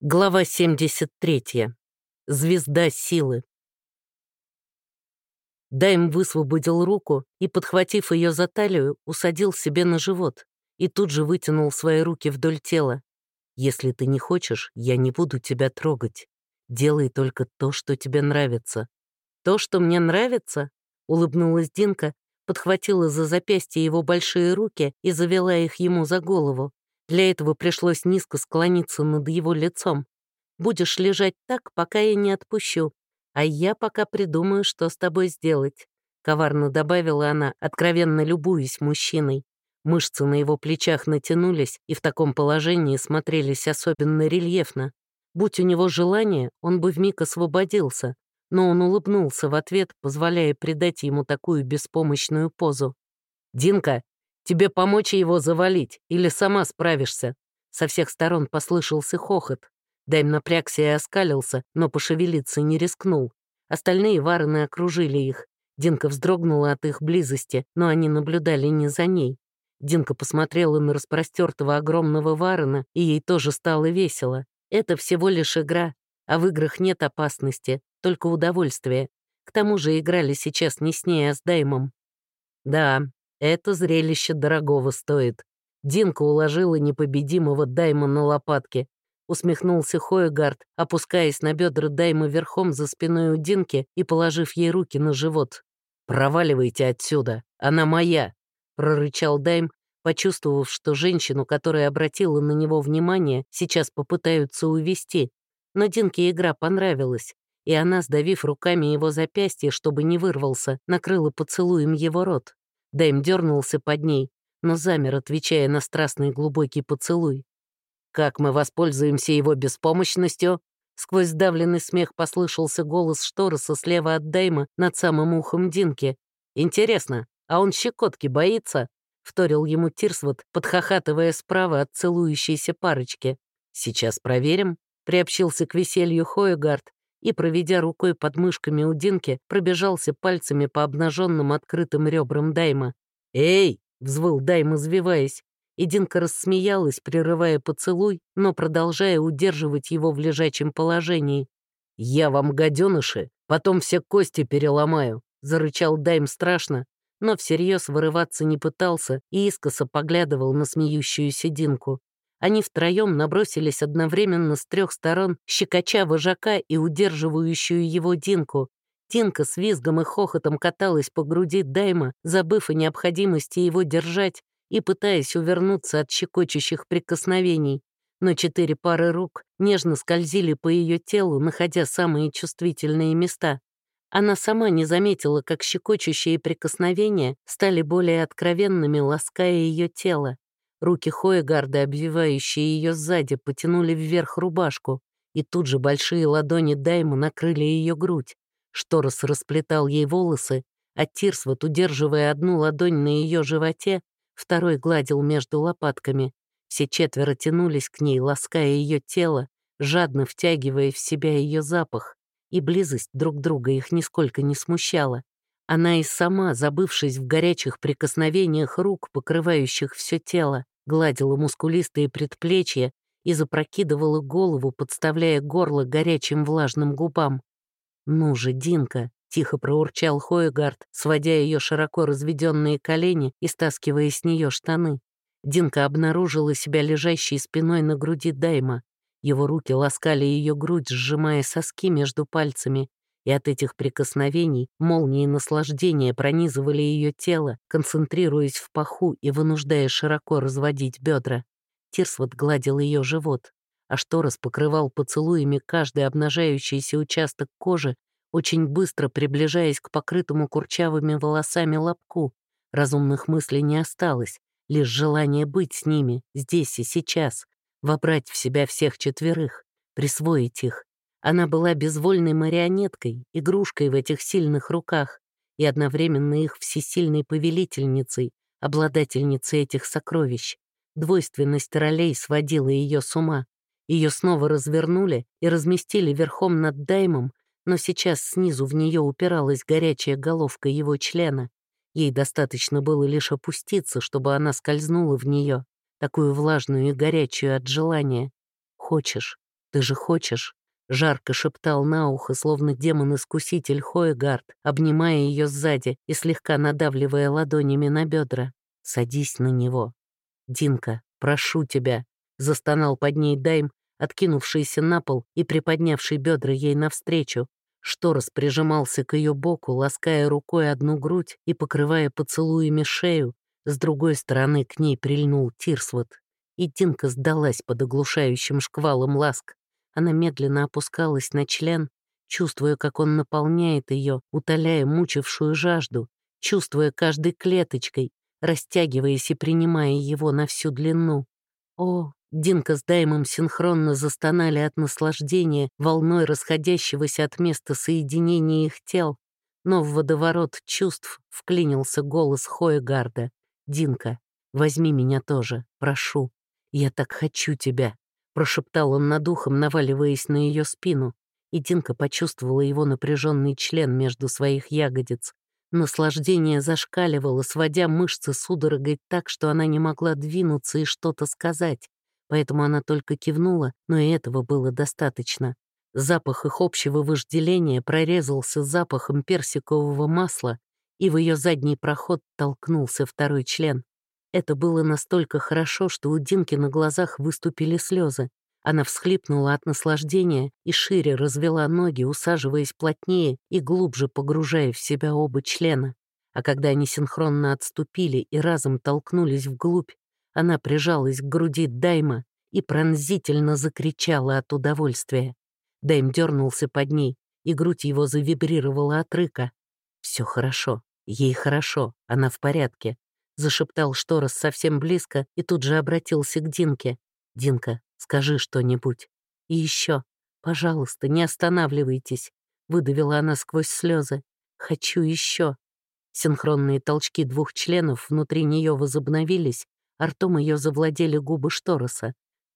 Глава 73. Звезда силы. Дайм высвободил руку и, подхватив ее за талию, усадил себе на живот и тут же вытянул свои руки вдоль тела. «Если ты не хочешь, я не буду тебя трогать. Делай только то, что тебе нравится». «То, что мне нравится?» — улыбнулась Динка, подхватила за запястье его большие руки и завела их ему за голову. Для этого пришлось низко склониться над его лицом. «Будешь лежать так, пока я не отпущу, а я пока придумаю, что с тобой сделать», — коварно добавила она, откровенно любуясь мужчиной. Мышцы на его плечах натянулись и в таком положении смотрелись особенно рельефно. Будь у него желание, он бы вмиг освободился, но он улыбнулся в ответ, позволяя придать ему такую беспомощную позу. «Динка, Тебе помочь его завалить или сама справишься?» Со всех сторон послышался хохот. Дайм напрягся и оскалился, но пошевелиться не рискнул. Остальные варены окружили их. Динка вздрогнула от их близости, но они наблюдали не за ней. Динка посмотрела на распростертого огромного варена, и ей тоже стало весело. Это всего лишь игра, а в играх нет опасности, только удовольствие. К тому же играли сейчас не с ней, а с Даймом. Да, это зрелище дорогого стоит. Динка уложила непобедимого Дайма на лопатки. Усмехнулся Хоегард, опускаясь на бедра Дайма верхом за спиной у Динки и положив ей руки на живот. «Проваливайте отсюда, она моя!» — прорычал Дайм, почувствовав, что женщину, которая обратила на него внимание, сейчас попытаются увести. Но Динке игра понравилась, и она, сдавив руками его запястье, чтобы не вырвался, накрыла поцелуем его рот. Дэйм дернулся под ней, но замер, отвечая на страстный глубокий поцелуй. «Как мы воспользуемся его беспомощностью?» Сквозь сдавленный смех послышался голос Штороса слева от Дэйма над самым ухом Динки. «Интересно, а он щекотки боится?» — вторил ему Тирсвот, подхохатывая справа от целующейся парочки. «Сейчас проверим», — приобщился к веселью Хоегард, и, проведя рукой под мышками у Динки, пробежался пальцами по обнаженным открытым ребрам Дайма. «Эй!» — взвыл Дайм, извиваясь. И Динка рассмеялась, прерывая поцелуй, но продолжая удерживать его в лежачем положении. «Я вам, гаденыши, потом все кости переломаю», — зарычал Дайм страшно, но всерьез вырываться не пытался и искоса поглядывал на смеющуюся Динку. Они втроем набросились одновременно с трех сторон, щекоча вожака и удерживающую его Динку. Динка с визгом и хохотом каталась по груди Дайма, забыв о необходимости его держать и пытаясь увернуться от щекочущих прикосновений. Но четыре пары рук нежно скользили по ее телу, находя самые чувствительные места. Она сама не заметила, как щекочущие прикосновения стали более откровенными, лаская ее тело. Руки Хоегарда, обвивающие ее сзади, потянули вверх рубашку, и тут же большие ладони Дайма накрыли ее грудь. Шторос расплетал ей волосы, а Тирсвот, удерживая одну ладонь на ее животе, второй гладил между лопатками. Все четверо тянулись к ней, лаская ее тело, жадно втягивая в себя ее запах, и близость друг друга их нисколько не смущала. Она и сама, забывшись в горячих прикосновениях рук, покрывающих все тело, гладила мускулистые предплечья и запрокидывала голову, подставляя горло горячим влажным губам. «Ну же, Динка!» — тихо проурчал Хоегард, сводя ее широко разведенные колени и стаскивая с нее штаны. Динка обнаружила себя лежащей спиной на груди Дайма. Его руки ласкали ее грудь, сжимая соски между пальцами, и от этих прикосновений молнии наслаждения пронизывали ее тело, концентрируясь в паху и вынуждая широко разводить бедра. Тирсвот гладил ее живот, а Шторос покрывал поцелуями каждый обнажающийся участок кожи, очень быстро приближаясь к покрытому курчавыми волосами лобку. Разумных мыслей не осталось, лишь желание быть с ними, здесь и сейчас, вобрать в себя всех четверых, присвоить их, она была безвольной марионеткой, игрушкой в этих сильных руках и одновременно их всесильной повелительницей, обладательницей этих сокровищ. Двойственность ролей сводила ее с ума. Ее снова развернули и разместили верхом над Даймом, но сейчас снизу в нее упиралась горячая головка его члена. Ей достаточно было лишь опуститься, чтобы она скользнула в нее, такую влажную и горячую от желания. «Хочешь?» Ты же хочешь?» Жарко шептал на ухо, словно демон-искуситель Хоегард, обнимая ее сзади и слегка надавливая ладонями на бедра. «Садись на него». «Динка, прошу тебя», — застонал под ней Дайм, откинувшийся на пол и приподнявший бедра ей навстречу. Шторос прижимался к ее боку, лаская рукой одну грудь и покрывая поцелуями шею. С другой стороны к ней прильнул Тирсвот. И Динка сдалась под оглушающим шквалом ласк. Она медленно опускалась на член, чувствуя, как он наполняет ее, утоляя мучившую жажду, чувствуя каждой клеточкой, растягиваясь и принимая его на всю длину. О, Динка с Даймом синхронно застонали от наслаждения, волной расходящегося от места соединения их тел, но в водоворот чувств вклинился голос Хоегарда. «Динка, возьми меня тоже, прошу. Я так хочу тебя прошептал он над ухом, наваливаясь на ее спину, и Динка почувствовала его напряженный член между своих ягодиц. Наслаждение зашкаливало, сводя мышцы судорогой так, что она не могла двинуться и что-то сказать, поэтому она только кивнула, но и этого было достаточно. Запах их общего вожделения прорезался запахом персикового масла, и в ее задний проход толкнулся второй член. Это было настолько хорошо, что у Динки на глазах выступили слезы. Она всхлипнула от наслаждения и шире развела ноги, усаживаясь плотнее и глубже погружая в себя оба члена. А когда они синхронно отступили и разом толкнулись вглубь, она прижалась к груди Дайма и пронзительно закричала от удовольствия. Дайм дернулся под ней, и грудь его завибрировала от рыка. Все хорошо, ей хорошо, она в порядке зашептал Шторос совсем близко и тут же обратился к Динке. «Динка, скажи что-нибудь. И еще, пожалуйста, не останавливайтесь», — выдавила она сквозь слезы. «Хочу еще». Синхронные толчки двух членов внутри нее возобновились, а ртом ее завладели губы Штороса.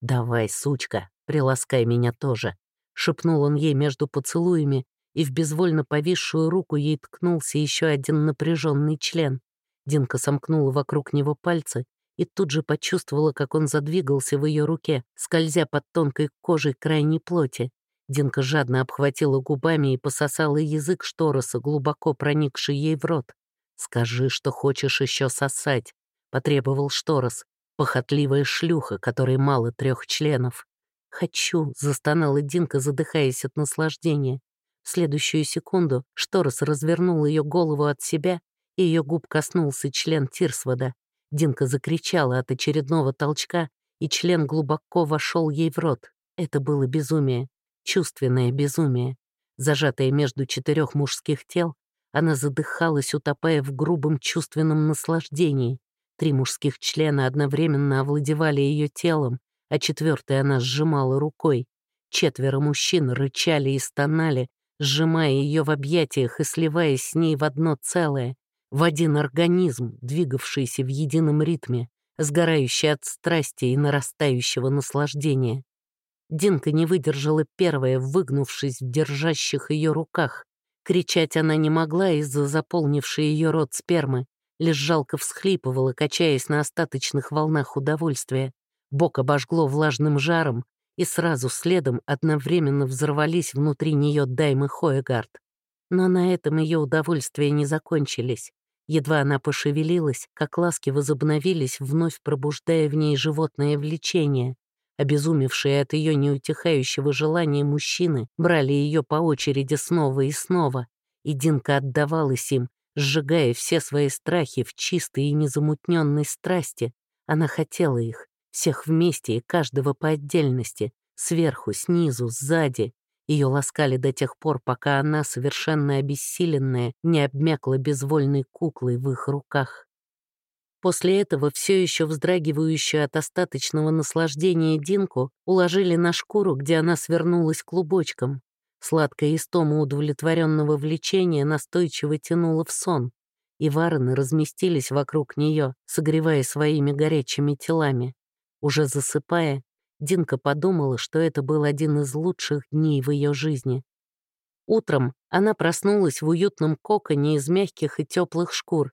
«Давай, сучка, приласкай меня тоже», — шепнул он ей между поцелуями, и в безвольно повисшую руку ей ткнулся еще один напряженный член. Динка сомкнула вокруг него пальцы и тут же почувствовала, как он задвигался в ее руке, скользя под тонкой кожей крайней плоти. Динка жадно обхватила губами и пососала язык штороса, глубоко проникший ей в рот. «Скажи, что хочешь еще сосать», — потребовал шторос, похотливая шлюха, которой мало трех членов. «Хочу», — застонала Динка, задыхаясь от наслаждения. В следующую секунду Шторос развернул ее голову от себя ее губ коснулся член Тирсвода. Динка закричала от очередного толчка, и член глубоко вошел ей в рот. Это было безумие, чувственное безумие. Зажатая между четырех мужских тел, она задыхалась, утопая в грубом чувственном наслаждении. Три мужских члена одновременно овладевали ее телом, а четвертый она сжимала рукой. Четверо мужчин рычали и стонали, сжимая ее в объятиях и сливаясь с ней в одно целое в один организм, двигавшийся в едином ритме, сгорающий от страсти и нарастающего наслаждения. Динка не выдержала первая, выгнувшись в держащих ее руках. Кричать она не могла из-за заполнившей ее рот спермы, лишь жалко всхлипывала, качаясь на остаточных волнах удовольствия. Бок обожгло влажным жаром, и сразу следом одновременно взорвались внутри нее Дайм и Хоегард. Но на этом ее удовольствия не закончились. Едва она пошевелилась, как ласки возобновились, вновь пробуждая в ней животное влечение. Обезумевшие от ее неутихающего желания мужчины брали ее по очереди снова и снова, и Динка отдавалась им, сжигая все свои страхи в чистой и незамутненной страсти. Она хотела их, всех вместе и каждого по отдельности, сверху, снизу, сзади, ее ласкали до тех пор, пока она, совершенно обессиленная, не обмякла безвольной куклой в их руках. После этого все еще вздрагивающую от остаточного наслаждения Динку уложили на шкуру, где она свернулась клубочком. Сладкая истома удовлетворенного влечения настойчиво тянула в сон, и вороны разместились вокруг нее, согревая своими горячими телами. Уже засыпая, Динка подумала, что это был один из лучших дней в ее жизни. Утром она проснулась в уютном коконе из мягких и теплых шкур.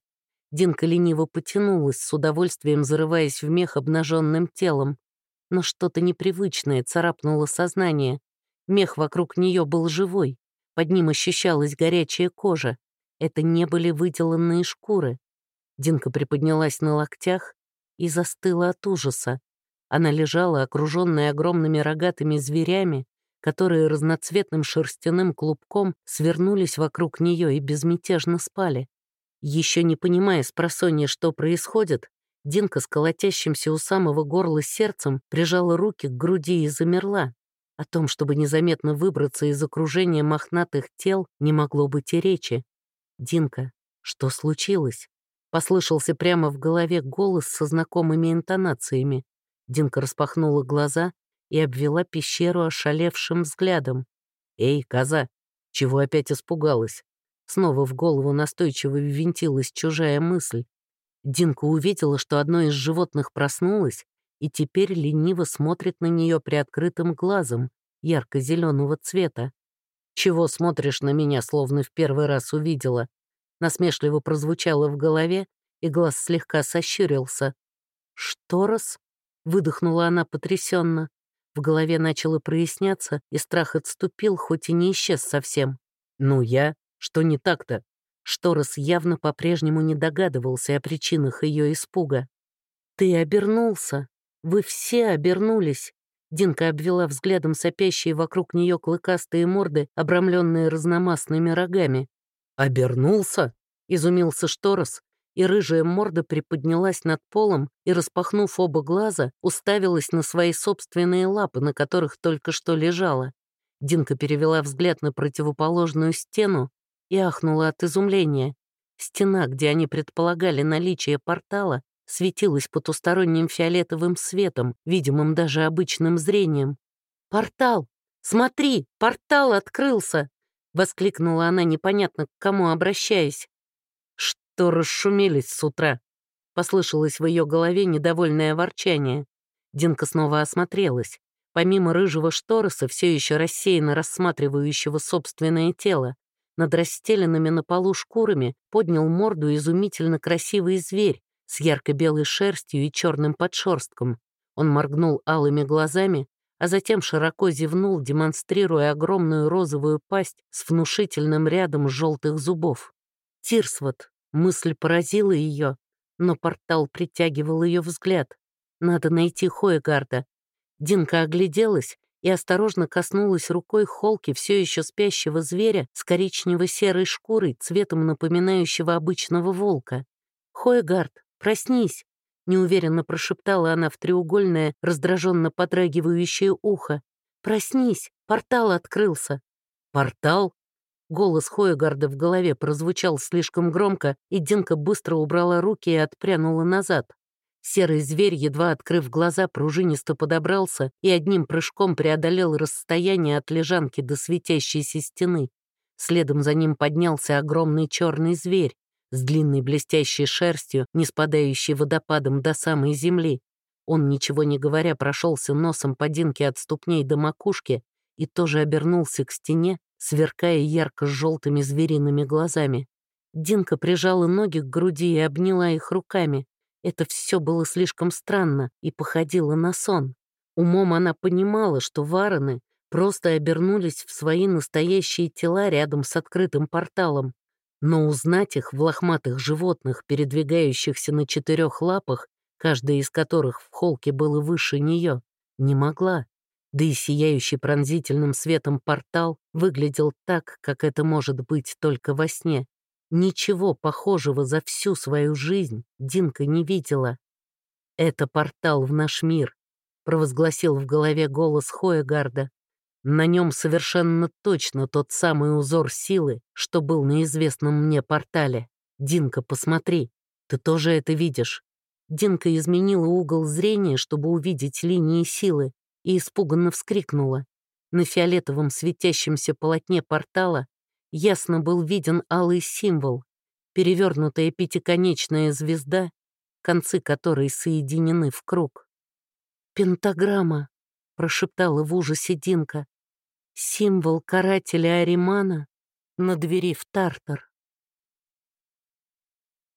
Динка лениво потянулась, с удовольствием зарываясь в мех обнаженным телом. но что-то непривычное царапнуло сознание. Мех вокруг нее был живой, под ним ощущалась горячая кожа. Это не были выделанные шкуры. Динка приподнялась на локтях и застыла от ужаса. Она лежала, окруженная огромными рогатыми зверями, которые разноцветным шерстяным клубком свернулись вокруг нее и безмятежно спали. Еще не понимая с просонья, что происходит, Динка с колотящимся у самого горла сердцем прижала руки к груди и замерла. О том, чтобы незаметно выбраться из окружения мохнатых тел, не могло быть и речи. «Динка, что случилось?» Послышался прямо в голове голос со знакомыми интонациями. Динка распахнула глаза и обвела пещеру ошалевшим взглядом. «Эй, коза, чего опять испугалась?» Снова в голову настойчиво ввинтилась чужая мысль. Динка увидела, что одно из животных проснулось и теперь лениво смотрит на нее приоткрытым глазом ярко-зеленого цвета. «Чего смотришь на меня, словно в первый раз увидела?» Насмешливо прозвучало в голове, и глаз слегка сощурился. «Что раз?» — выдохнула она потрясенно. В голове начало проясняться, и страх отступил, хоть и не исчез совсем. «Ну я? Что не так-то?» Шторос явно по-прежнему не догадывался о причинах ее испуга. «Ты обернулся. Вы все обернулись. Динка обвела взглядом сопящие вокруг нее клыкастые морды, обрамленные разномастными рогами. «Обернулся?» — изумился Шторос, и рыжая морда приподнялась над полом и, распахнув оба глаза, уставилась на свои собственные лапы, на которых только что лежала. Динка перевела взгляд на противоположную стену и ахнула от изумления. Стена, где они предполагали наличие портала, светилась потусторонним фиолетовым светом, видимым даже обычным зрением. «Портал! Смотри, портал открылся!» — воскликнула она, непонятно к кому обращаясь. «Что расшумелись с утра?» — послышалось в ее голове недовольное ворчание. Динка снова осмотрелась. Помимо рыжего штороса, все еще рассеянно рассматривающего собственное тело, над расстеленными на полу шкурами поднял морду изумительно красивый зверь, с ярко-белой шерстью и черным подшерстком. Он моргнул алыми глазами, а затем широко зевнул, демонстрируя огромную розовую пасть с внушительным рядом желтых зубов. Тирсвот. Мысль поразила ее, но портал притягивал ее взгляд. Надо найти Хоегарда. Динка огляделась и осторожно коснулась рукой холки все еще спящего зверя с коричнево-серой шкурой, цветом напоминающего обычного волка. «Хоегард, «Проснись!» — неуверенно прошептала она в треугольное, раздраженно подрагивающее ухо. «Проснись! Портал открылся!» «Портал?» Голос Хоегарда в голове прозвучал слишком громко, и Динка быстро убрала руки и отпрянула назад. Серый зверь, едва открыв глаза, пружинисто подобрался и одним прыжком преодолел расстояние от лежанки до светящейся стены. Следом за ним поднялся огромный черный зверь, с длинной блестящей шерстью, не спадающей водопадом до самой земли. Он, ничего не говоря, прошелся носом по Динке от ступней до макушки и тоже обернулся к стене, сверкая ярко-желтыми звериными глазами. Динка прижала ноги к груди и обняла их руками. Это все было слишком странно и походило на сон. Умом она понимала, что варены просто обернулись в свои настоящие тела рядом с открытым порталом, но узнать их в лохматых животных, передвигающихся на четырех лапах, каждая из которых в холке было выше нее, не могла. Да и сияющий пронзительным светом портал выглядел так, как это может быть только во сне. Ничего похожего за всю свою жизнь Динка не видела. «Это портал в наш мир», — провозгласил в голове голос Хоегарда. На нем совершенно точно тот самый узор силы, что был на известном мне портале. Динка, посмотри, ты тоже это видишь. Динка изменила угол зрения, чтобы увидеть линии силы, и испуганно вскрикнула. На фиолетовом светящемся полотне портала ясно был виден алый символ, перевернутая пятиконечная звезда, концы которой соединены в круг. «Пентаграмма», — прошептала в ужасе Динка. Символ карателя Аримана на двери в Тартар.